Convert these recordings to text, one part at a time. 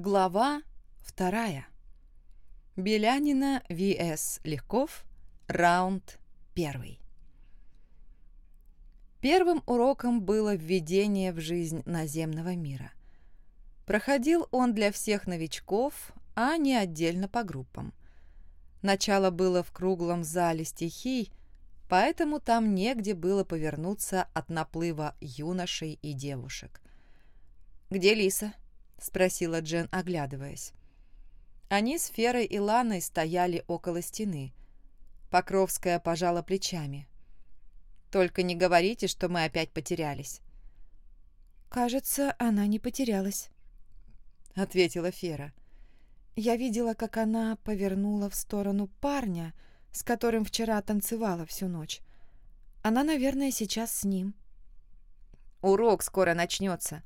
Глава вторая. Белянина В.С. Легков. Раунд первый. Первым уроком было введение в жизнь наземного мира. Проходил он для всех новичков, а не отдельно по группам. Начало было в круглом зале стихий, поэтому там негде было повернуться от наплыва юношей и девушек. «Где Лиса?» — спросила Джен, оглядываясь. Они с Ферой и Ланой стояли около стены. Покровская пожала плечами. «Только не говорите, что мы опять потерялись». «Кажется, она не потерялась», — ответила Фера. «Я видела, как она повернула в сторону парня, с которым вчера танцевала всю ночь. Она, наверное, сейчас с ним». «Урок скоро начнется»,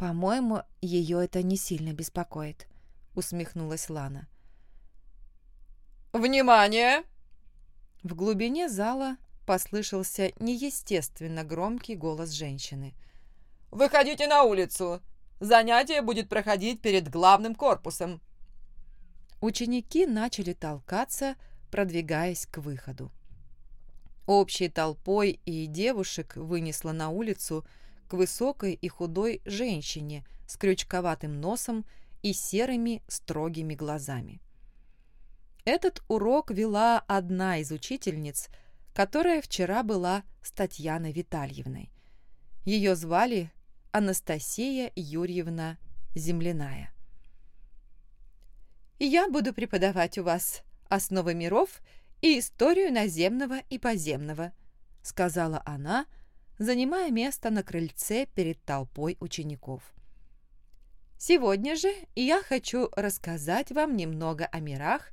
«По-моему, ее это не сильно беспокоит», — усмехнулась Лана. «Внимание!» В глубине зала послышался неестественно громкий голос женщины. «Выходите на улицу! Занятие будет проходить перед главным корпусом!» Ученики начали толкаться, продвигаясь к выходу. Общей толпой и девушек вынесла на улицу к высокой и худой женщине с крючковатым носом и серыми строгими глазами. Этот урок вела одна из учительниц, которая вчера была с Татьяной Витальевной. Ее звали Анастасия Юрьевна Земляная. «Я буду преподавать у вас основы миров и историю наземного и подземного», сказала она, — занимая место на крыльце перед толпой учеников. Сегодня же я хочу рассказать вам немного о мирах,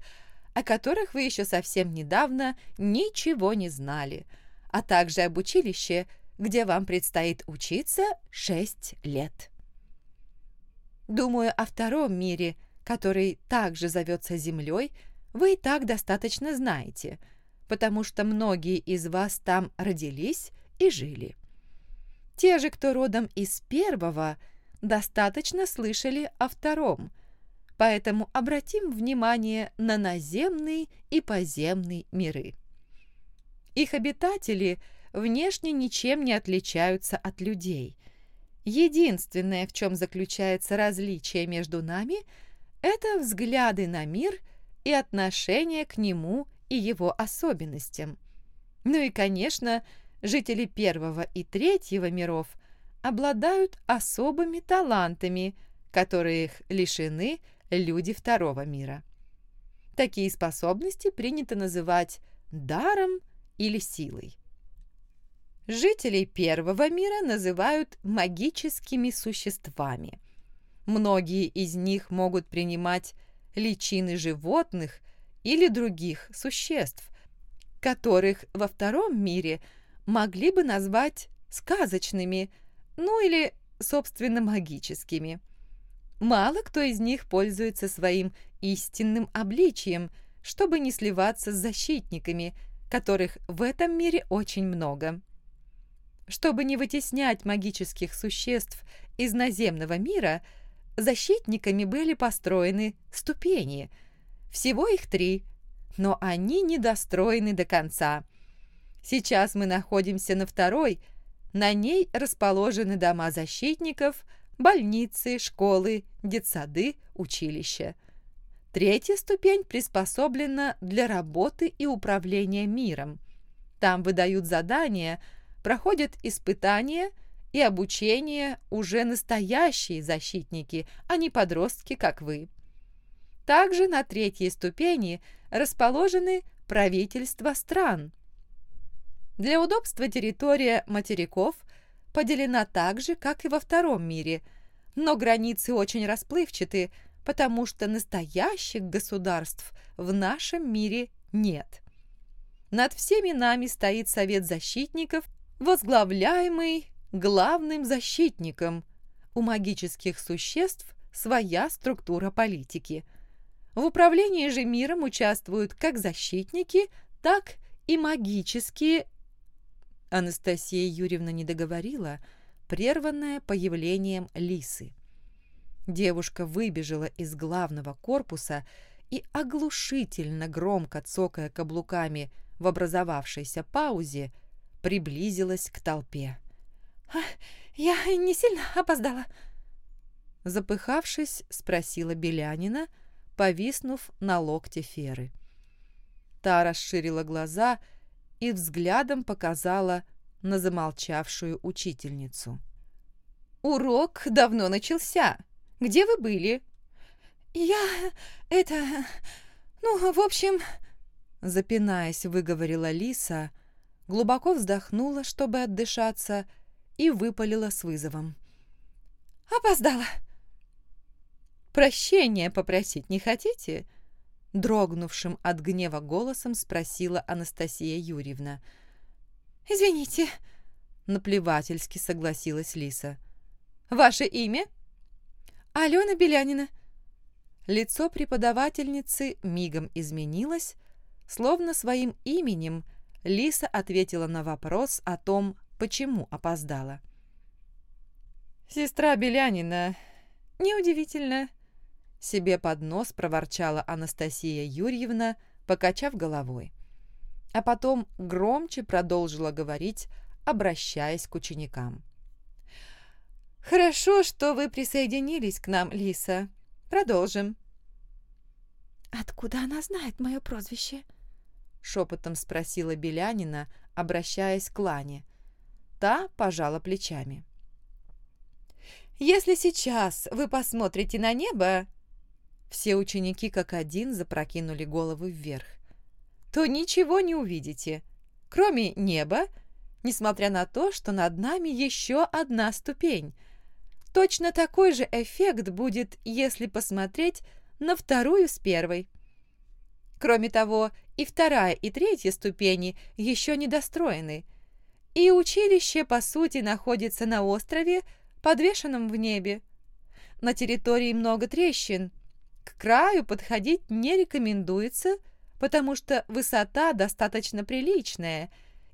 о которых вы еще совсем недавно ничего не знали, а также об училище, где вам предстоит учиться 6 лет. Думаю, о втором мире, который также зовется Землей, вы и так достаточно знаете, потому что многие из вас там родились и жили. Те же, кто родом из первого, достаточно слышали о втором, поэтому обратим внимание на наземный и подземный миры. Их обитатели внешне ничем не отличаются от людей. Единственное, в чем заключается различие между нами, это взгляды на мир и отношение к нему и его особенностям. Ну и, конечно, жители первого и третьего миров обладают особыми талантами, которых лишены люди второго мира. Такие способности принято называть даром или силой. Жителей первого мира называют магическими существами. Многие из них могут принимать личины животных или других существ, которых во втором мире – могли бы назвать сказочными, ну или, собственно, магическими. Мало кто из них пользуется своим истинным обличием, чтобы не сливаться с защитниками, которых в этом мире очень много. Чтобы не вытеснять магических существ из наземного мира, защитниками были построены ступени. Всего их три, но они недостроены до конца – Сейчас мы находимся на второй. На ней расположены дома защитников, больницы, школы, детсады, училища. Третья ступень приспособлена для работы и управления миром. Там выдают задания, проходят испытания и обучение уже настоящие защитники, а не подростки, как вы. Также на третьей ступени расположены правительства стран, для удобства территория материков поделена так же, как и во втором мире, но границы очень расплывчаты, потому что настоящих государств в нашем мире нет. Над всеми нами стоит Совет защитников, возглавляемый главным защитником. У магических существ своя структура политики. В управлении же миром участвуют как защитники, так и магические Анастасия Юрьевна не договорила, прерванная появлением лисы. Девушка выбежала из главного корпуса и, оглушительно громко цокая каблуками в образовавшейся паузе, приблизилась к толпе. «А, «Я не сильно опоздала?» Запыхавшись, спросила Белянина, повиснув на локте Феры. Та расширила глаза и взглядом показала на замолчавшую учительницу. «Урок давно начался. Где вы были?» «Я... это... ну, в общем...» Запинаясь, выговорила Лиса, глубоко вздохнула, чтобы отдышаться, и выпалила с вызовом. «Опоздала!» «Прощения попросить не хотите?» Дрогнувшим от гнева голосом спросила Анастасия Юрьевна. «Извините», — наплевательски согласилась Лиса. «Ваше имя?» «Алена Белянина». Лицо преподавательницы мигом изменилось, словно своим именем Лиса ответила на вопрос о том, почему опоздала. «Сестра Белянина. Неудивительно. Себе под нос проворчала Анастасия Юрьевна, покачав головой. А потом громче продолжила говорить, обращаясь к ученикам. «Хорошо, что вы присоединились к нам, Лиса. Продолжим». «Откуда она знает мое прозвище?» Шепотом спросила Белянина, обращаясь к Лане. Та пожала плечами. «Если сейчас вы посмотрите на небо, все ученики как один запрокинули головы вверх. То ничего не увидите, кроме неба, несмотря на то, что над нами еще одна ступень. Точно такой же эффект будет, если посмотреть на вторую с первой. Кроме того, и вторая, и третья ступени еще не достроены, и училище, по сути, находится на острове, подвешенном в небе. На территории много трещин, к краю подходить не рекомендуется, потому что высота достаточно приличная,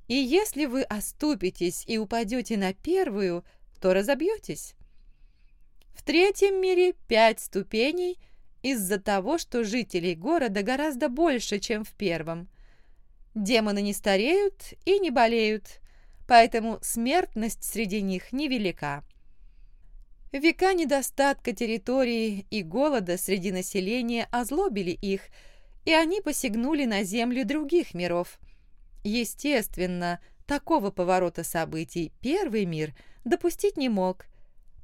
и если вы оступитесь и упадете на первую, то разобьетесь. В третьем мире пять ступеней из-за того, что жителей города гораздо больше, чем в первом. Демоны не стареют и не болеют, поэтому смертность среди них невелика. Века недостатка территории и голода среди населения озлобили их, и они посягнули на землю других миров. Естественно, такого поворота событий первый мир допустить не мог,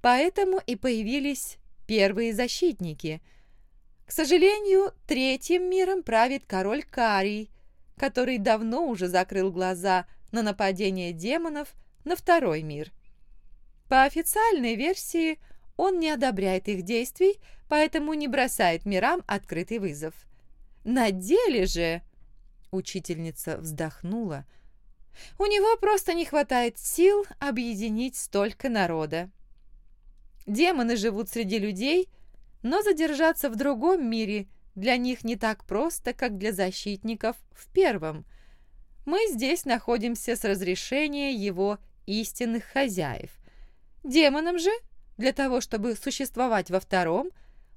поэтому и появились первые защитники. К сожалению, третьим миром правит король Карий, который давно уже закрыл глаза на нападение демонов на второй мир – по официальной версии, он не одобряет их действий, поэтому не бросает мирам открытый вызов. На деле же, учительница вздохнула, у него просто не хватает сил объединить столько народа. Демоны живут среди людей, но задержаться в другом мире для них не так просто, как для защитников в первом. Мы здесь находимся с разрешения его истинных хозяев. Демонам же, для того, чтобы существовать во втором,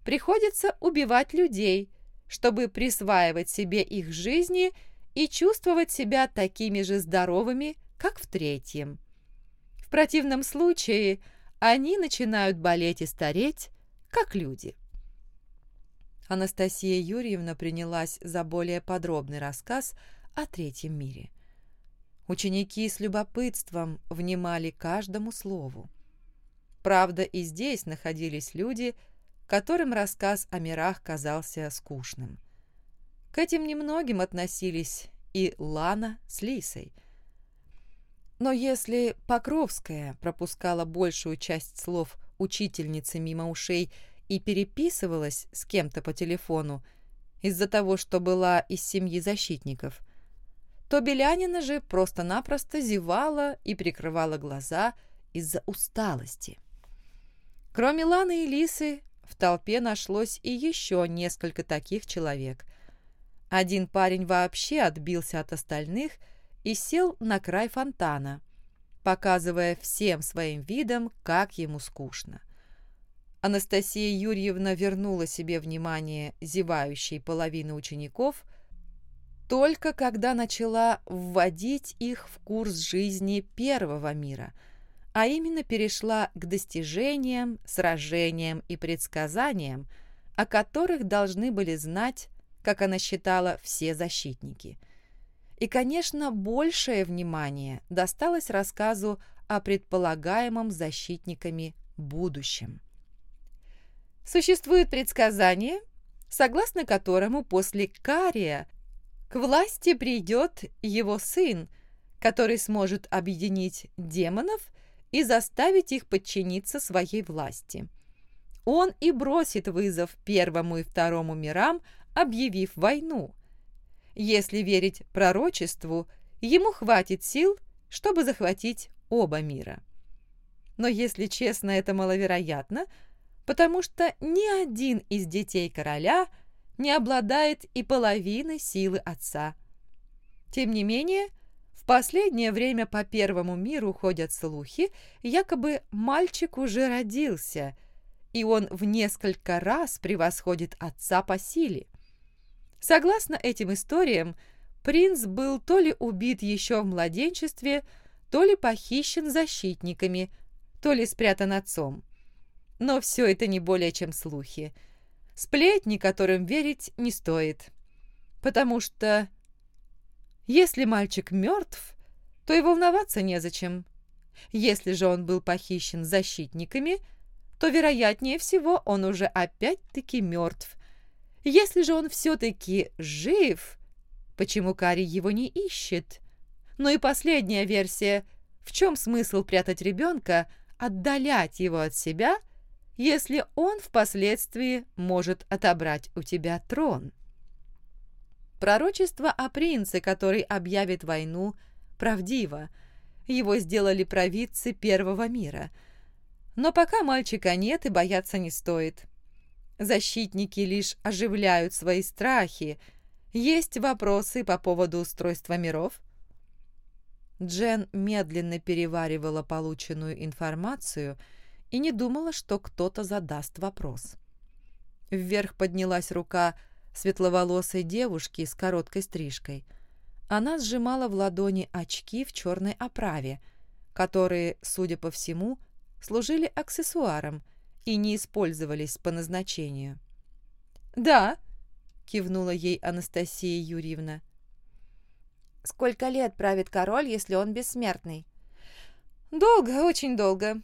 приходится убивать людей, чтобы присваивать себе их жизни и чувствовать себя такими же здоровыми, как в третьем. В противном случае они начинают болеть и стареть, как люди. Анастасия Юрьевна принялась за более подробный рассказ о третьем мире. Ученики с любопытством внимали каждому слову. Правда, и здесь находились люди, которым рассказ о мирах казался скучным. К этим немногим относились и Лана с Лисой. Но если Покровская пропускала большую часть слов учительницы мимо ушей и переписывалась с кем-то по телефону из-за того, что была из семьи защитников, то Белянина же просто-напросто зевала и прикрывала глаза из-за усталости. Кроме Ланы и Лисы, в толпе нашлось и еще несколько таких человек. Один парень вообще отбился от остальных и сел на край фонтана, показывая всем своим видом, как ему скучно. Анастасия Юрьевна вернула себе внимание зевающей половины учеников только когда начала вводить их в курс жизни первого мира, а именно перешла к достижениям, сражениям и предсказаниям, о которых должны были знать, как она считала, все защитники. И, конечно, большее внимание досталось рассказу о предполагаемом защитниками будущем. Существует предсказание, согласно которому после Кария к власти придет его сын, который сможет объединить демонов и заставить их подчиниться своей власти. Он и бросит вызов первому и второму мирам, объявив войну. Если верить пророчеству, ему хватит сил, чтобы захватить оба мира. Но если честно, это маловероятно – потому что ни один из детей короля не обладает и половиной силы отца. Тем не менее, в последнее время по Первому миру ходят слухи, якобы мальчик уже родился, и он в несколько раз превосходит отца по силе. Согласно этим историям, принц был то ли убит еще в младенчестве, то ли похищен защитниками, то ли спрятан отцом. Но все это не более чем слухи. Сплетни, которым верить не стоит. Потому что если мальчик мертв, то и волноваться незачем. Если же он был похищен защитниками, то, вероятнее всего, он уже опять-таки мертв. Если же он все-таки жив, почему Кари его не ищет? Ну и последняя версия. В чем смысл прятать ребенка, отдалять его от себя – если он впоследствии может отобрать у тебя трон. Пророчество о принце, который объявит войну, правдиво. Его сделали провидцы первого мира. Но пока мальчика нет и бояться не стоит. Защитники лишь оживляют свои страхи. Есть вопросы по поводу устройства миров? Джен медленно переваривала полученную информацию – и не думала, что кто-то задаст вопрос. Вверх поднялась рука светловолосой девушки с короткой стрижкой. Она сжимала в ладони очки в черной оправе, которые, судя по всему, служили аксессуаром и не использовались по назначению. «Да», — кивнула ей Анастасия Юрьевна. «Сколько лет правит король, если он бессмертный?» «Долго, очень долго.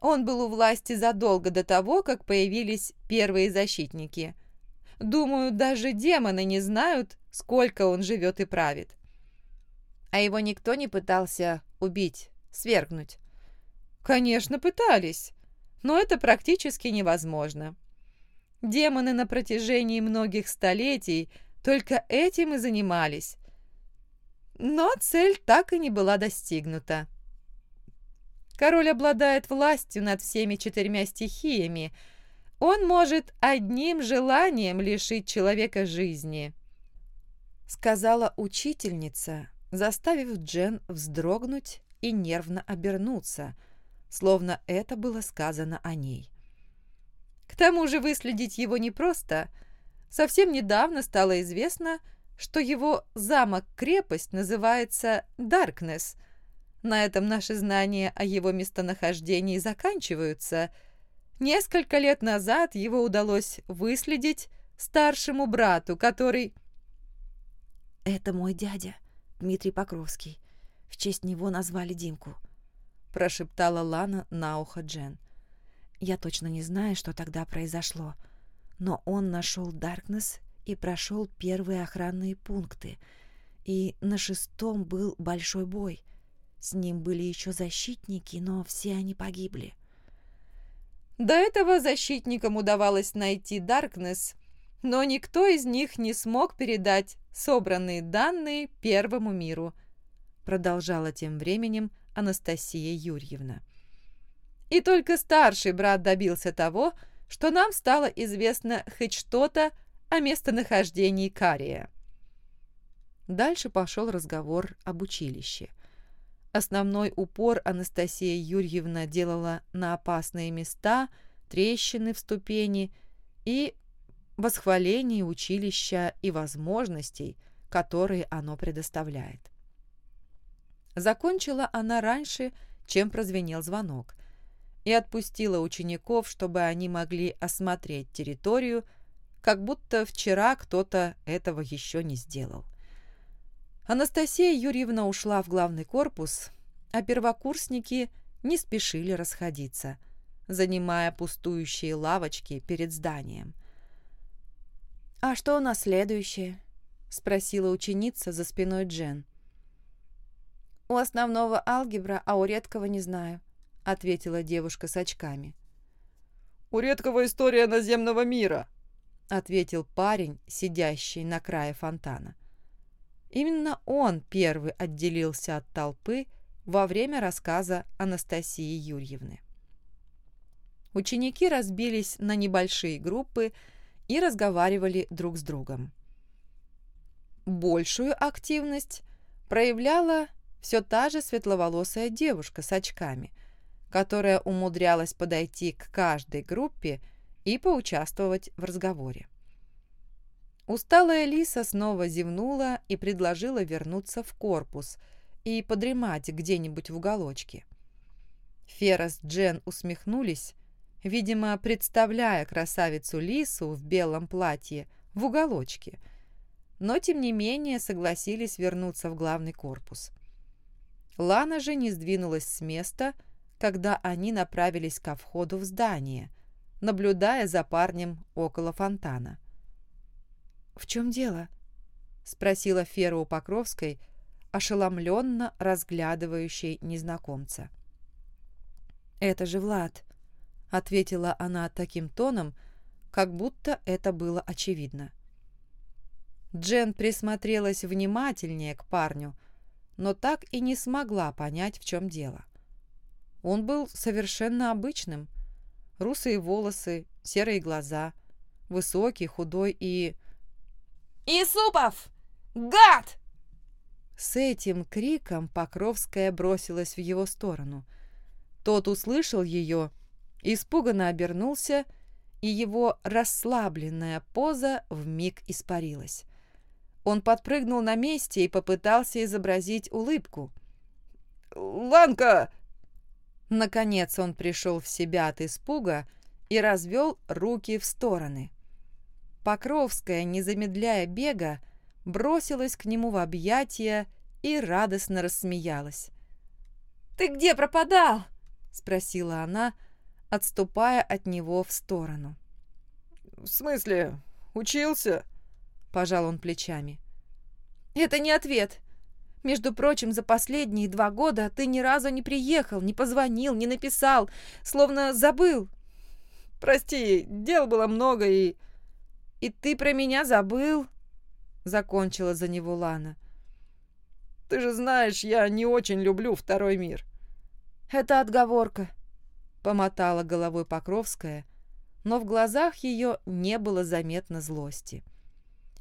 Он был у власти задолго до того, как появились первые защитники. Думаю, даже демоны не знают, сколько он живет и правит. А его никто не пытался убить, свергнуть? Конечно, пытались, но это практически невозможно. Демоны на протяжении многих столетий только этим и занимались. Но цель так и не была достигнута. Король обладает властью над всеми четырьмя стихиями. Он может одним желанием лишить человека жизни», — сказала учительница, заставив Джен вздрогнуть и нервно обернуться, словно это было сказано о ней. К тому же выследить его непросто. Совсем недавно стало известно, что его замок-крепость называется Даркнесс, на этом наши знания о его местонахождении заканчиваются. Несколько лет назад его удалось выследить старшему брату, который... «Это мой дядя, Дмитрий Покровский. В честь него назвали Димку», — прошептала Лана на ухо Джен. «Я точно не знаю, что тогда произошло, но он нашел Даркнесс и прошел первые охранные пункты, и на шестом был большой бой — с ним были еще защитники, но все они погибли. До этого защитникам удавалось найти Даркнесс, но никто из них не смог передать собранные данные Первому миру, продолжала тем временем Анастасия Юрьевна. И только старший брат добился того, что нам стало известно хоть что-то о местонахождении Кария. Дальше пошел разговор об училище. Основной упор Анастасия Юрьевна делала на опасные места, трещины в ступени и восхваление училища и возможностей, которые оно предоставляет. Закончила она раньше, чем прозвенел звонок, и отпустила учеников, чтобы они могли осмотреть территорию, как будто вчера кто-то этого еще не сделал. Анастасия Юрьевна ушла в главный корпус, а первокурсники не спешили расходиться, занимая пустующие лавочки перед зданием. «А что у нас следующее?» — спросила ученица за спиной Джен. «У основного алгебра, а у редкого не знаю», — ответила девушка с очками. «У редкого история наземного мира», — ответил парень, сидящий на крае фонтана. Именно он первый отделился от толпы во время рассказа Анастасии Юрьевны. Ученики разбились на небольшие группы и разговаривали друг с другом. Большую активность проявляла все та же светловолосая девушка с очками, которая умудрялась подойти к каждой группе и поучаствовать в разговоре. Усталая Лиса снова зевнула и предложила вернуться в корпус и подремать где-нибудь в уголочке. Фера с Джен усмехнулись, видимо, представляя красавицу Лису в белом платье в уголочке, но, тем не менее, согласились вернуться в главный корпус. Лана же не сдвинулась с места, когда они направились ко входу в здание, наблюдая за парнем около фонтана. «В чем дело?» — спросила Фера у Покровской, ошеломленно разглядывающей незнакомца. «Это же Влад», — ответила она таким тоном, как будто это было очевидно. Джен присмотрелась внимательнее к парню, но так и не смогла понять, в чем дело. Он был совершенно обычным. Русые волосы, серые глаза, высокий, худой и... «Исупов! Гад!» С этим криком Покровская бросилась в его сторону. Тот услышал ее, испуганно обернулся, и его расслабленная поза вмиг испарилась. Он подпрыгнул на месте и попытался изобразить улыбку. «Ланка!» Наконец он пришел в себя от испуга и развел руки в стороны. Покровская, не замедляя бега, бросилась к нему в объятия и радостно рассмеялась. «Ты где пропадал?» — спросила она, отступая от него в сторону. «В смысле? Учился?» — пожал он плечами. «Это не ответ. Между прочим, за последние два года ты ни разу не приехал, не позвонил, не написал, словно забыл». «Прости, дел было много и...» «И ты про меня забыл?» — закончила за него Лана. «Ты же знаешь, я не очень люблю второй мир». «Это отговорка», — помотала головой Покровская, но в глазах ее не было заметно злости.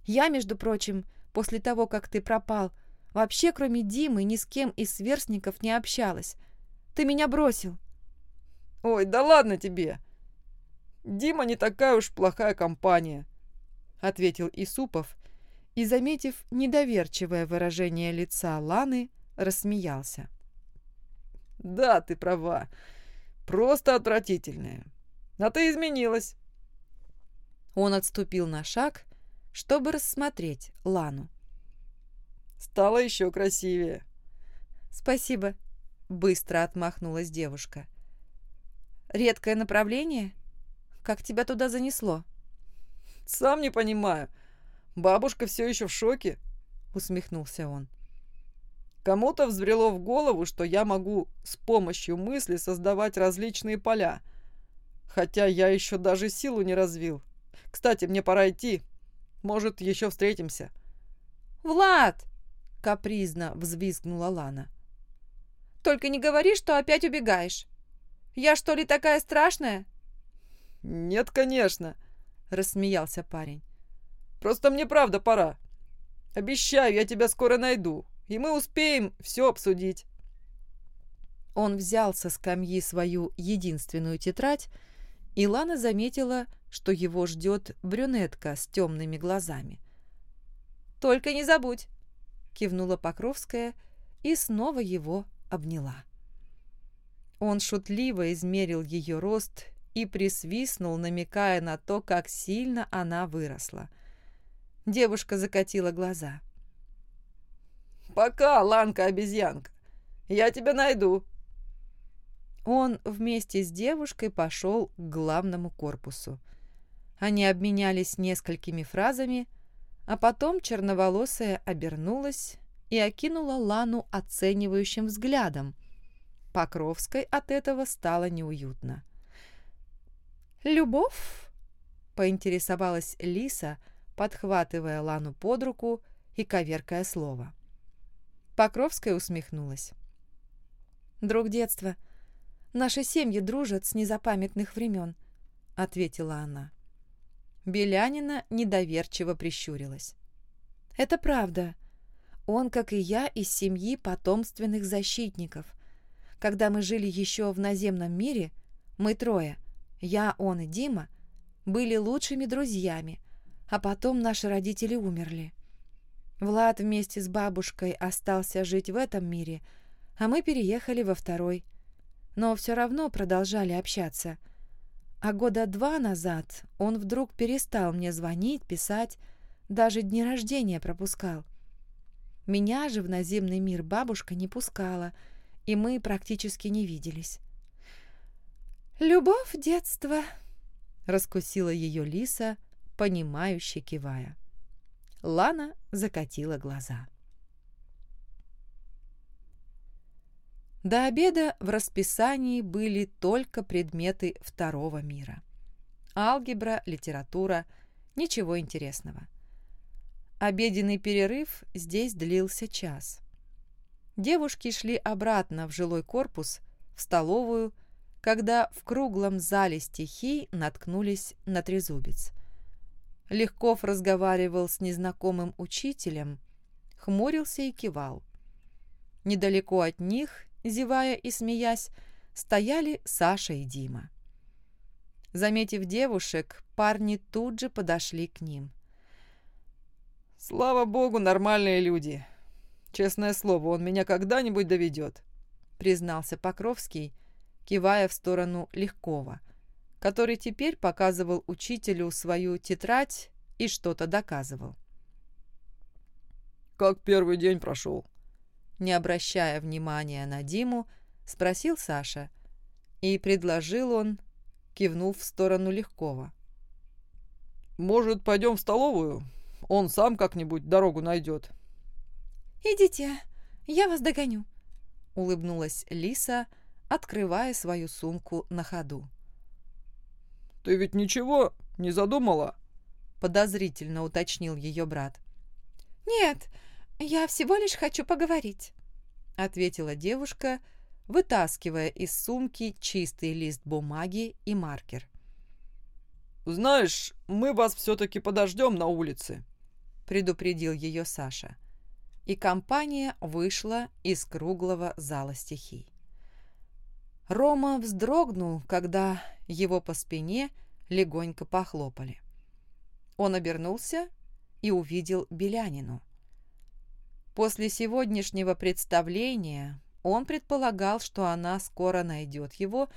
«Я, между прочим, после того, как ты пропал, вообще кроме Димы ни с кем из сверстников не общалась. Ты меня бросил». «Ой, да ладно тебе! Дима не такая уж плохая компания», — ответил Исупов и, заметив недоверчивое выражение лица Ланы, рассмеялся. «Да, ты права. Просто отвратительная. А ты изменилась». Он отступил на шаг, чтобы рассмотреть Лану. «Стала еще красивее». «Спасибо», — быстро отмахнулась девушка. «Редкое направление? Как тебя туда занесло?» Сам не понимаю. Бабушка все еще в шоке, усмехнулся он. Кому-то взбрело в голову, что я могу с помощью мысли создавать различные поля. Хотя я еще даже силу не развил. Кстати, мне пора идти. Может, еще встретимся. «Влад!» — капризно взвизгнула Лана. «Только не говори, что опять убегаешь. Я что ли такая страшная?» «Нет, конечно», — рассмеялся парень. «Просто мне правда пора. Обещаю, я тебя скоро найду, и мы успеем все обсудить». Он взял со скамьи свою единственную тетрадь Илана заметила, что его ждет брюнетка с темными глазами. «Только не забудь!» — кивнула Покровская и снова его обняла. Он шутливо измерил ее рост и присвистнул, намекая на то, как сильно она выросла. Девушка закатила глаза. «Пока, Ланка-обезьянка. Я тебя найду». Он вместе с девушкой пошел к главному корпусу. Они обменялись несколькими фразами, а потом черноволосая обернулась и окинула Лану оценивающим взглядом. Покровской от этого стало неуютно. «Любовь?» — поинтересовалась Лиса, подхватывая Лану под руку и коверкая слово. Покровская усмехнулась. «Друг детства. Наши семьи дружат с незапамятных времен», — ответила она. Белянина недоверчиво прищурилась. «Это правда. Он, как и я, из семьи потомственных защитников. Когда мы жили еще в наземном мире, мы трое — я, он и Дима были лучшими друзьями, а потом наши родители умерли. Влад вместе с бабушкой остался жить в этом мире, а мы переехали во второй. Но все равно продолжали общаться. А года два назад он вдруг перестал мне звонить, писать, даже дни рождения пропускал. Меня же в наземный мир бабушка не пускала, и мы практически не виделись. «Любовь детства», — раскусила ее лиса, понимающе кивая. Лана закатила глаза. До обеда в расписании были только предметы второго мира. Алгебра, литература, ничего интересного. Обеденный перерыв здесь длился час. Девушки шли обратно в жилой корпус, в столовую, когда в круглом зале стихий наткнулись на трезубец. Легков разговаривал с незнакомым учителем, хмурился и кивал. Недалеко от них, зевая и смеясь, стояли Саша и Дима. Заметив девушек, парни тут же подошли к ним. «Слава богу, нормальные люди. Честное слово, он меня когда-нибудь доведет», — признался Покровский, — кивая в сторону Легкова, который теперь показывал учителю свою тетрадь и что-то доказывал. «Как первый день прошел?» Не обращая внимания на Диму, спросил Саша, и предложил он, кивнув в сторону Легкова. «Может, пойдем в столовую? Он сам как-нибудь дорогу найдет». «Идите, я вас догоню», — улыбнулась Лиса, — открывая свою сумку на ходу. «Ты ведь ничего не задумала?» — подозрительно уточнил ее брат. «Нет, я всего лишь хочу поговорить», — ответила девушка, вытаскивая из сумки чистый лист бумаги и маркер. «Знаешь, мы вас все-таки подождем на улице», — предупредил ее Саша. И компания вышла из круглого зала стихий. Рома вздрогнул, когда его по спине легонько похлопали. Он обернулся и увидел Белянину. После сегодняшнего представления он предполагал, что она скоро найдет его,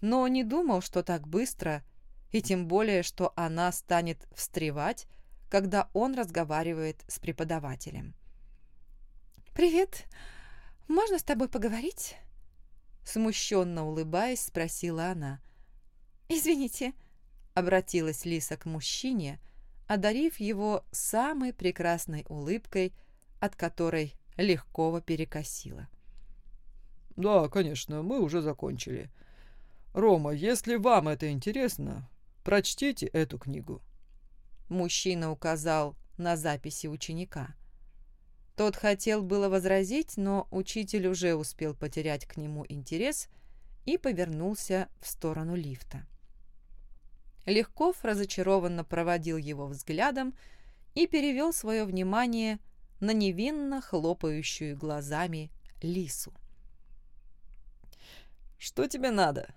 но не думал, что так быстро, и тем более, что она станет встревать, когда он разговаривает с преподавателем. «Привет. Можно с тобой поговорить?» Смущенно улыбаясь, спросила она. «Извините», — обратилась Лиса к мужчине, одарив его самой прекрасной улыбкой, от которой легко перекосила. «Да, конечно, мы уже закончили. Рома, если вам это интересно, прочтите эту книгу». Мужчина указал на записи ученика. Тот хотел было возразить, но учитель уже успел потерять к нему интерес и повернулся в сторону лифта. Легков разочарованно проводил его взглядом и перевел свое внимание на невинно хлопающую глазами лису. «Что тебе надо?»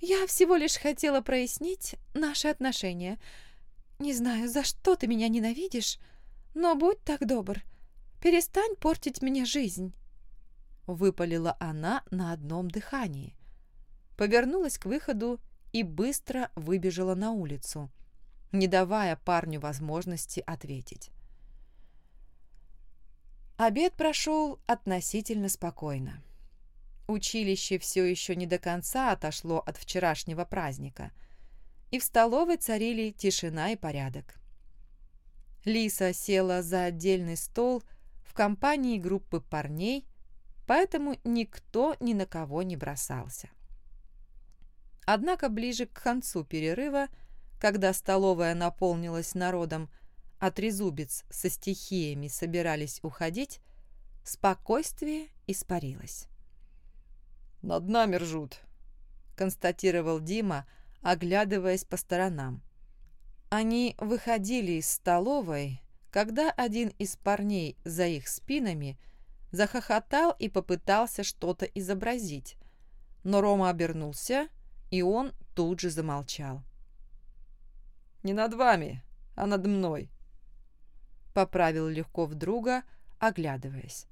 Я всего лишь хотела прояснить наши отношения. Не знаю, за что ты меня ненавидишь, но будь так добр, перестань портить мне жизнь. Выпалила она на одном дыхании. Повернулась к выходу и быстро выбежала на улицу, не давая парню возможности ответить. Обед прошел относительно спокойно. Училище все еще не до конца отошло от вчерашнего праздника, и в столовой царили тишина и порядок. Лиса села за отдельный стол компании группы парней, поэтому никто ни на кого не бросался. Однако ближе к концу перерыва, когда столовая наполнилась народом, а трезубец со стихиями собирались уходить, спокойствие испарилось. «Над нами ржут», — констатировал Дима, оглядываясь по сторонам. Они выходили из столовой, когда один из парней за их спинами захохотал и попытался что-то изобразить, но Рома обернулся, и он тут же замолчал. «Не над вами, а над мной», поправил Легков друга, оглядываясь.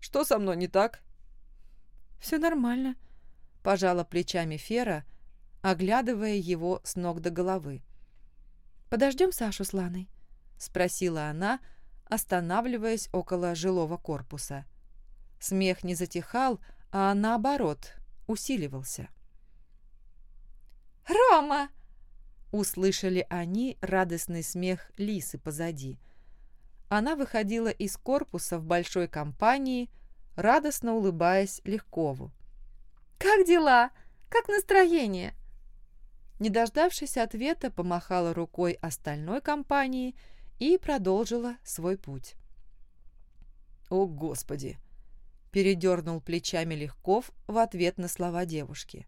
«Что со мной не так?» «Все нормально», — пожала плечами Фера, оглядывая его с ног до головы. «Подождем Сашу с Ланой?» — спросила она, останавливаясь около жилого корпуса. Смех не затихал, а наоборот, усиливался. «Рома!» — услышали они радостный смех Лисы позади — она выходила из корпуса в большой компании, радостно улыбаясь Легкову. «Как дела? Как настроение?» Не дождавшись ответа, помахала рукой остальной компании и продолжила свой путь. «О, Господи!» – передернул плечами Легков в ответ на слова девушки.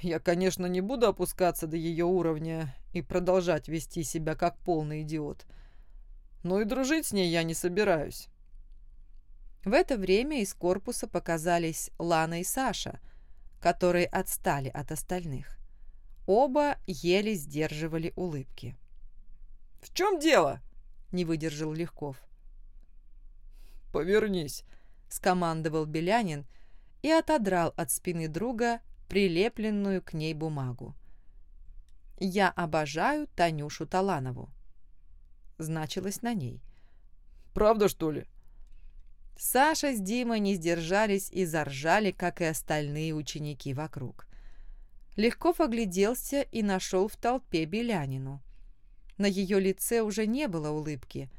«Я, конечно, не буду опускаться до ее уровня и продолжать вести себя как полный идиот – но и дружить с ней я не собираюсь. В это время из корпуса показались Лана и Саша, которые отстали от остальных. Оба еле сдерживали улыбки. «В чем дело?» — не выдержал Легков. «Повернись», — скомандовал Белянин и отодрал от спины друга прилепленную к ней бумагу. «Я обожаю Танюшу Таланову» значилось на ней. «Правда, что ли?» Саша с Димой не сдержались и заржали, как и остальные ученики вокруг. Легков огляделся и нашел в толпе Белянину. На ее лице уже не было улыбки.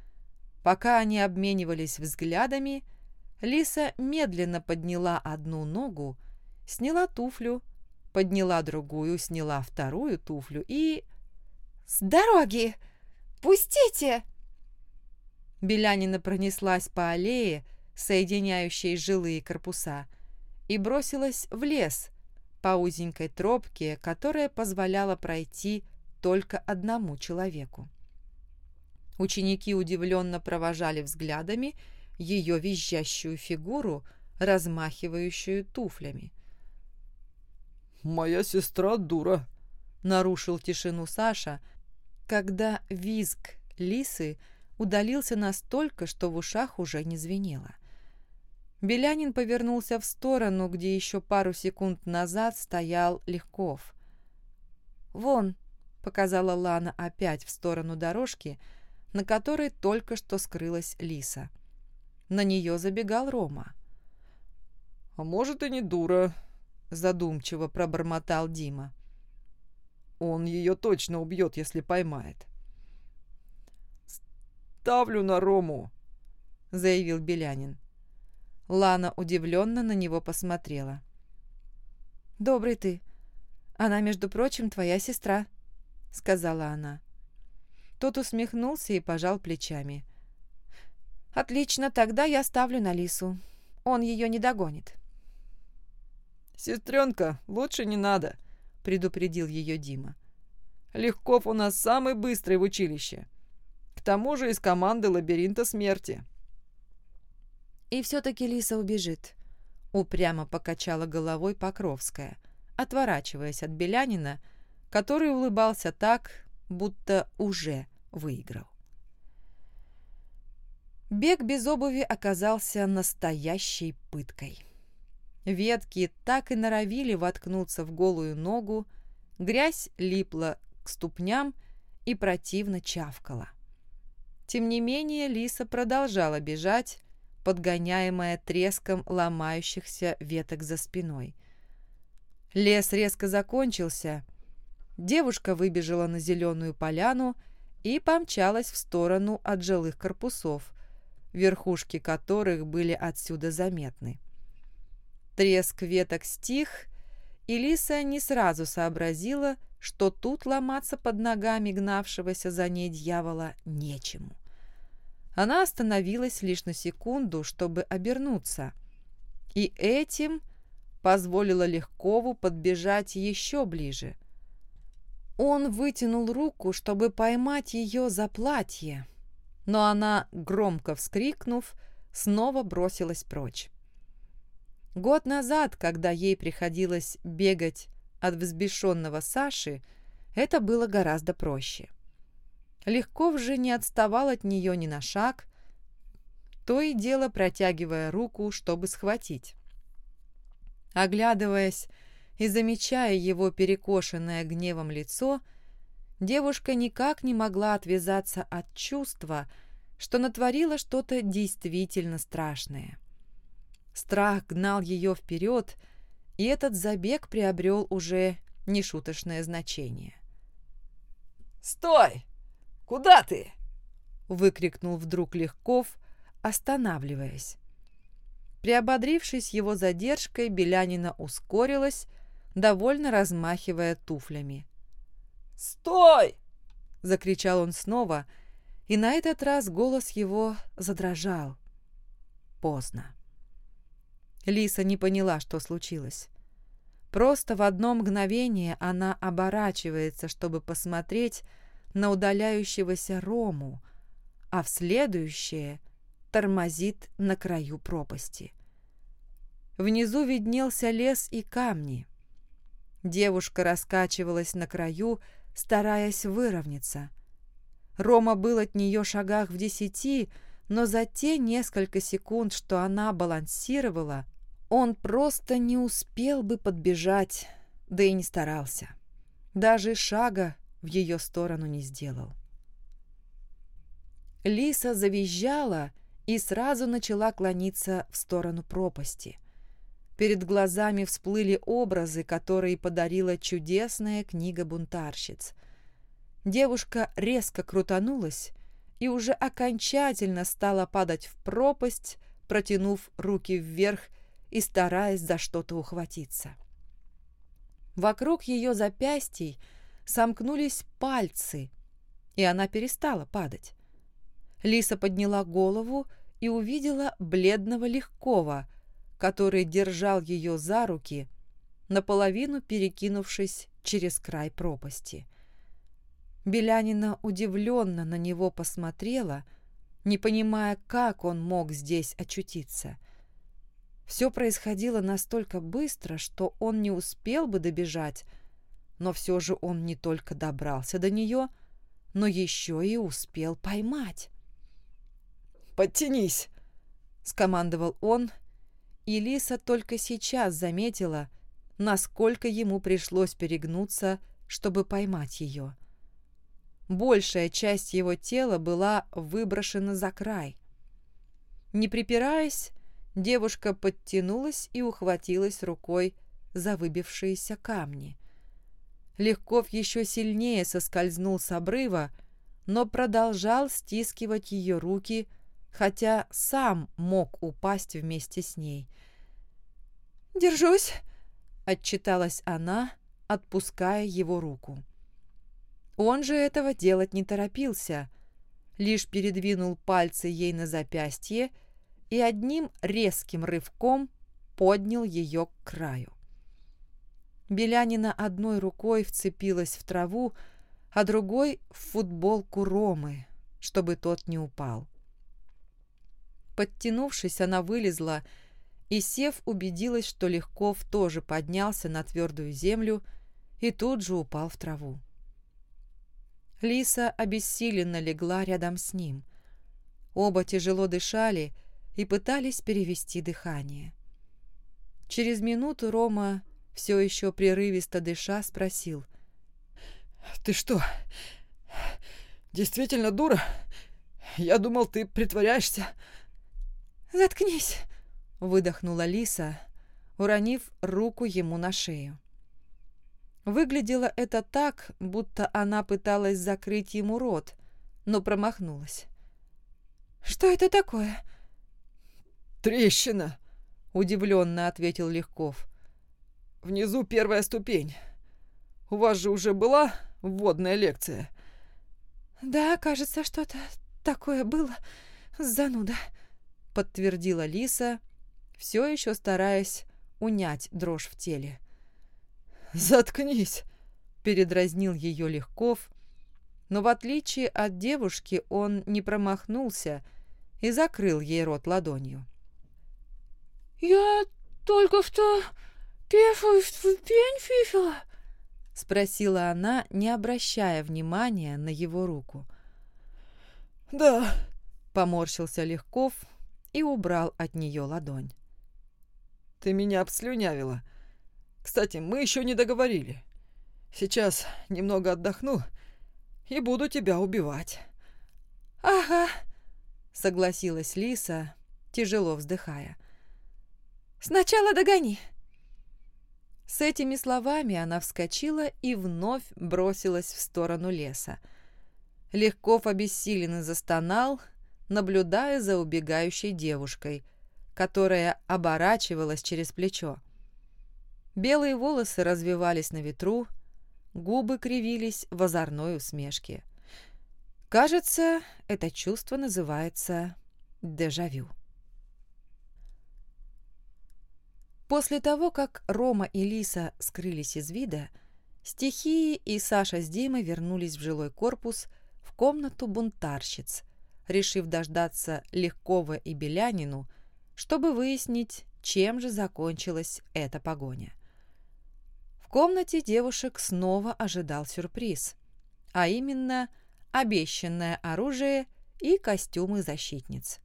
Пока они обменивались взглядами, Лиса медленно подняла одну ногу, сняла туфлю, подняла другую, сняла вторую туфлю и... «С дороги!» Пустите!» Белянина пронеслась по аллее, соединяющей жилые корпуса, и бросилась в лес по узенькой тропке, которая позволяла пройти только одному человеку. Ученики удивленно провожали взглядами ее визжащую фигуру, размахивающую туфлями. «Моя сестра дура», — нарушил тишину Саша, когда визг лисы удалился настолько, что в ушах уже не звенело. Белянин повернулся в сторону, где еще пару секунд назад стоял Легков. «Вон», — показала Лана опять в сторону дорожки, на которой только что скрылась лиса. На нее забегал Рома. «А может, и не дура», — задумчиво пробормотал Дима. Он ее точно убьет, если поймает. «Ставлю на Рому», — заявил Белянин. Лана удивленно на него посмотрела. «Добрый ты. Она, между прочим, твоя сестра», — сказала она. Тот усмехнулся и пожал плечами. «Отлично, тогда я ставлю на Лису. Он ее не догонит». «Сестренка, лучше не надо», предупредил ее Дима. «Легков у нас самый быстрый в училище. К тому же из команды лабиринта смерти». «И все-таки Лиса убежит», — упрямо покачала головой Покровская, отворачиваясь от Белянина, который улыбался так, будто уже выиграл. Бег без обуви оказался настоящей пыткой. Ветки так и норовили воткнуться в голую ногу, грязь липла к ступням и противно чавкала. Тем не менее Лиса продолжала бежать, подгоняемая треском ломающихся веток за спиной. Лес резко закончился. Девушка выбежала на зеленую поляну и помчалась в сторону от жилых корпусов, верхушки которых были отсюда заметны. Треск веток стих, и Лиса не сразу сообразила, что тут ломаться под ногами гнавшегося за ней дьявола нечему. Она остановилась лишь на секунду, чтобы обернуться, и этим позволила Легкову подбежать еще ближе. Он вытянул руку, чтобы поймать ее за платье, но она, громко вскрикнув, снова бросилась прочь. Год назад, когда ей приходилось бегать от взбешенного Саши, это было гораздо проще. Легков же не отставал от нее ни на шаг, то и дело протягивая руку, чтобы схватить. Оглядываясь и замечая его перекошенное гневом лицо, девушка никак не могла отвязаться от чувства, что натворила что-то действительно страшное. Страх гнал ее вперед, и этот забег приобрел уже нешуточное значение. «Стой!» Куда ты?» — выкрикнул вдруг Легков, останавливаясь. Приободрившись его задержкой, Белянина ускорилась, довольно размахивая туфлями. «Стой!» — закричал он снова, и на этот раз голос его задрожал. Поздно. Лиса не поняла, что случилось. Просто в одно мгновение она оборачивается, чтобы посмотреть, на удаляющегося Рому, а в следующее тормозит на краю пропасти. Внизу виднелся лес и камни. Девушка раскачивалась на краю, стараясь выровняться. Рома был от нее шагах в десяти, но за те несколько секунд, что она балансировала, он просто не успел бы подбежать, да и не старался. Даже шага в ее сторону не сделал. Лиса завизжала и сразу начала клониться в сторону пропасти. Перед глазами всплыли образы, которые подарила чудесная книга бунтарщиц. Девушка резко крутанулась и уже окончательно стала падать в пропасть, протянув руки вверх и стараясь за что-то ухватиться. Вокруг ее запястий сомкнулись пальцы, и она перестала падать. Лиса подняла голову и увидела бледного Легкова, который держал ее за руки, наполовину перекинувшись через край пропасти. Белянина удивленно на него посмотрела, не понимая, как он мог здесь очутиться. Все происходило настолько быстро, что он не успел бы добежать, но все же он не только добрался до нее, но еще и успел поймать. «Подтянись!» — скомандовал он, и Лиса только сейчас заметила, насколько ему пришлось перегнуться, чтобы поймать ее. Большая часть его тела была выброшена за край. Не припираясь, девушка подтянулась и ухватилась рукой за выбившиеся камни. Легков еще сильнее соскользнул с обрыва, но продолжал стискивать ее руки, хотя сам мог упасть вместе с ней. «Держусь!» — отчиталась она, отпуская его руку. Он же этого делать не торопился, лишь передвинул пальцы ей на запястье и одним резким рывком поднял ее к краю. Белянина одной рукой вцепилась в траву, а другой — в футболку Ромы, чтобы тот не упал. Подтянувшись, она вылезла и, сев, убедилась, что Легков тоже поднялся на твердую землю и тут же упал в траву. Лиса обессиленно легла рядом с ним. Оба тяжело дышали и пытались перевести дыхание. Через минуту Рома, все еще прерывисто дыша, спросил. «Ты что, действительно дура? Я думал, ты притворяешься». «Заткнись!» — выдохнула Лиса, уронив руку ему на шею. Выглядело это так, будто она пыталась закрыть ему рот, но промахнулась. «Что это такое?» «Трещина», — удивленно ответил Легков. «Внизу первая ступень. У вас же уже была вводная лекция?» «Да, кажется, что-то такое было. Зануда», — подтвердила Лиса, все еще стараясь унять дрожь в теле. «Заткнись!» — передразнил ее Легков, но в отличие от девушки он не промахнулся и закрыл ей рот ладонью. «Я только что пефу пень фифила?» — спросила она, не обращая внимания на его руку. «Да», — поморщился Легков и убрал от нее ладонь. «Ты меня обслюнявила. Кстати, мы еще не договорили. Сейчас немного отдохну и буду тебя убивать». «Ага», — согласилась Лиса, тяжело вздыхая. «Сначала догони». С этими словами она вскочила и вновь бросилась в сторону леса. Легков обессиленно застонал, наблюдая за убегающей девушкой, которая оборачивалась через плечо. Белые волосы развивались на ветру, губы кривились в озорной усмешке. Кажется, это чувство называется дежавю. После того, как Рома и Лиса скрылись из вида, Стихии и Саша с Димой вернулись в жилой корпус в комнату бунтарщиц, решив дождаться Легкова и Белянину, чтобы выяснить, чем же закончилась эта погоня. В комнате девушек снова ожидал сюрприз, а именно обещанное оружие и костюмы защитниц.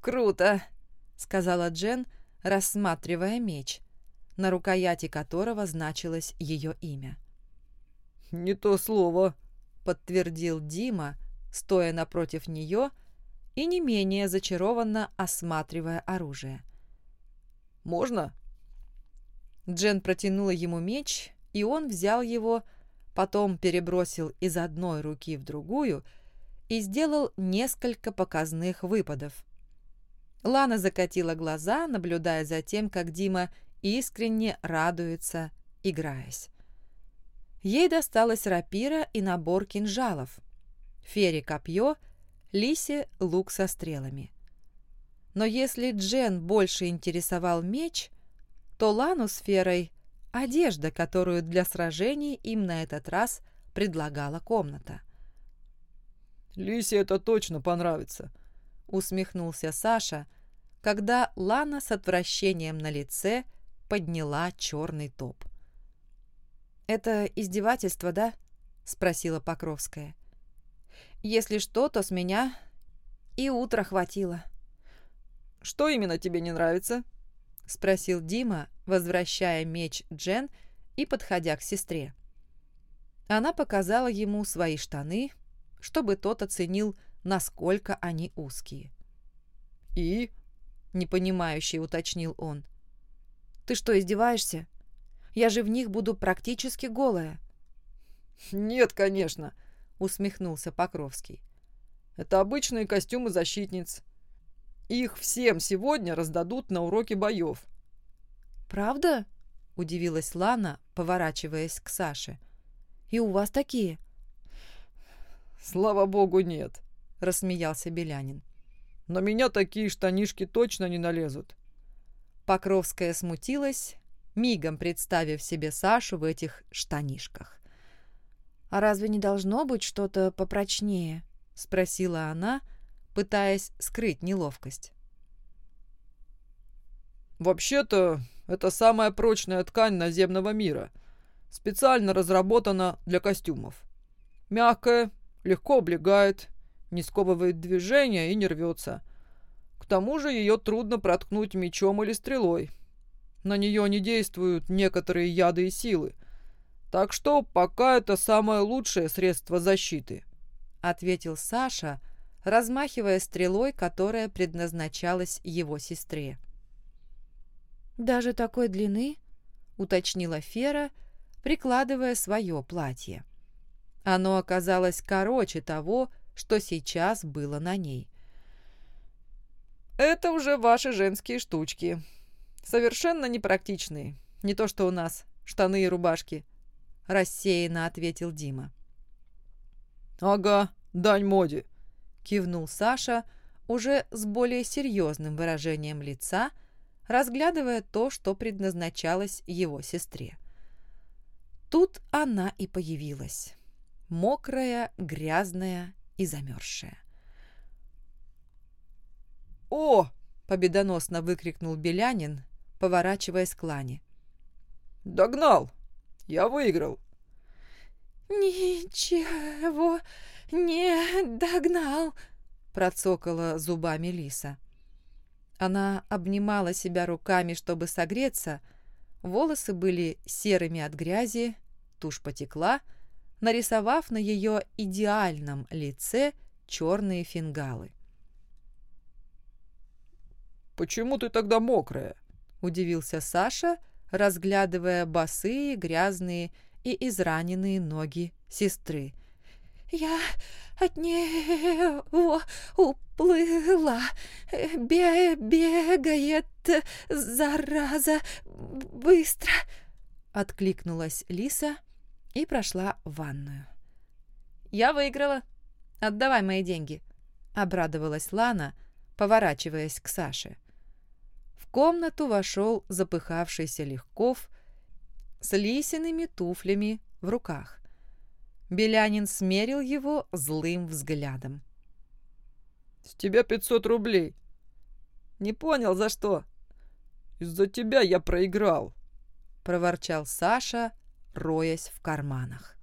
«Круто!» — сказала Джен — рассматривая меч, на рукояти которого значилось ее имя. «Не то слово», — подтвердил Дима, стоя напротив нее и не менее зачарованно осматривая оружие. «Можно?» Джен протянула ему меч, и он взял его, потом перебросил из одной руки в другую и сделал несколько показных выпадов, Лана закатила глаза, наблюдая за тем, как Дима искренне радуется, играясь. Ей досталась рапира и набор кинжалов. Фере копье, Лисе лук со стрелами. Но если Джен больше интересовал меч, то Лану с Ферой – одежда, которую для сражений им на этот раз предлагала комната. «Лисе это точно понравится», усмехнулся Саша, когда Лана с отвращением на лице подняла черный топ. «Это издевательство, да?» — спросила Покровская. «Если что, то с меня и утро хватило». «Что именно тебе не нравится?» — спросил Дима, возвращая меч Джен и подходя к сестре. Она показала ему свои штаны, чтобы тот оценил насколько они узкие. «И?» — непонимающе уточнил он. «Ты что, издеваешься? Я же в них буду практически голая». «Нет, конечно», — усмехнулся Покровский. «Это обычные костюмы защитниц. Их всем сегодня раздадут на уроке боев». «Правда?» — удивилась Лана, поворачиваясь к Саше. «И у вас такие?» «Слава богу, нет», — рассмеялся Белянин. «На меня такие штанишки точно не налезут». Покровская смутилась, мигом представив себе Сашу в этих штанишках. «А разве не должно быть что-то попрочнее?» — спросила она, пытаясь скрыть неловкость. Вообще-то, это самая прочная ткань наземного мира. Специально разработана для костюмов. Мягкая, легко облегает, не сковывает движения и не рвется. К тому же ее трудно проткнуть мечом или стрелой. На нее не действуют некоторые яды и силы. Так что пока это самое лучшее средство защиты», — ответил Саша, размахивая стрелой, которая предназначалась его сестре. «Даже такой длины?» — уточнила Фера, прикладывая свое платье. Оно оказалось короче того, что сейчас было на ней. «Это уже ваши женские штучки. Совершенно непрактичные. Не то что у нас, штаны и рубашки», — рассеянно ответил Дима. «Ага, дань моде», — кивнул Саша, уже с более серьезным выражением лица, разглядывая то, что предназначалось его сестре. Тут она и появилась. Мокрая, грязная и замерзшая. «О!» — победоносно выкрикнул Белянин, поворачиваясь к Лане. «Догнал! Я выиграл!» «Ничего не догнал!» — процокала зубами Лиса. Она обнимала себя руками, чтобы согреться. Волосы были серыми от грязи, тушь потекла, нарисовав на ее идеальном лице черные фингалы. «Почему ты тогда мокрая?» — удивился Саша, разглядывая босые, грязные и израненные ноги сестры. «Я от него уплыла. Бе бегает, зараза, быстро!» Откликнулась Лиса и прошла в ванную. «Я выиграла. Отдавай мои деньги», — обрадовалась Лана, поворачиваясь к Саше. Комнату вошел запыхавшийся Легков с лисиными туфлями в руках. Белянин смерил его злым взглядом. «С тебя пятьсот рублей». «Не понял, за что?» «Из-за тебя я проиграл», — проворчал Саша, роясь в карманах.